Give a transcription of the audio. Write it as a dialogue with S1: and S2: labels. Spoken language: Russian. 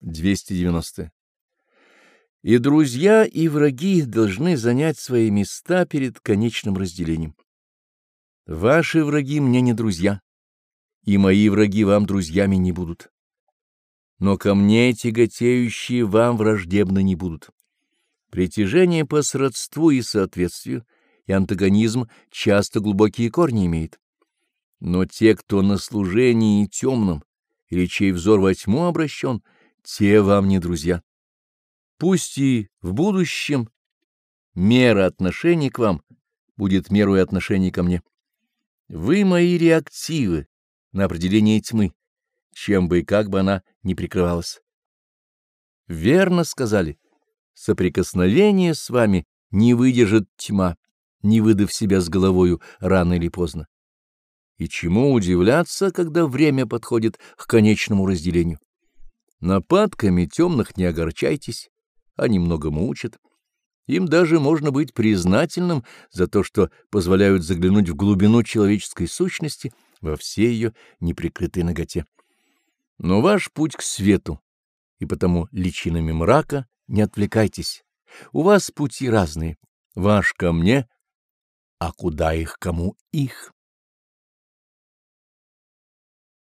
S1: 290. И друзья, и враги должны занять свои места перед конечным разделением. Ваши враги мне не друзья, и мои враги вам друзьями не будут. Но ко мне тяготеющие вам враждебно не будут. Притяжение по сродству и соответствию и антагонизм часто глубокие корни имеет. Но те, кто на служении темном, или чей взор во тьму обращен, те вам не друзья. Пусть и в будущем мера отношений к вам будет мерой отношений ко мне. Вы мои реактивы на определение тьмы, чем бы и как бы она ни прикрывалась. Верно сказали, соприкосновение с вами не выдержит тьма, не выдав себя с головою рано или поздно. И чему удивляться, когда время подходит к конечному разделению? Нападками темных не огорчайтесь, они много мучат. Им даже можно быть признательным за то, что позволяют заглянуть в глубину человеческой сущности во всей ее неприкрытой ноготе. Но ваш путь к свету, и потому личинами мрака не отвлекайтесь. У вас пути разные. Ваш ко мне, а куда их, кому их?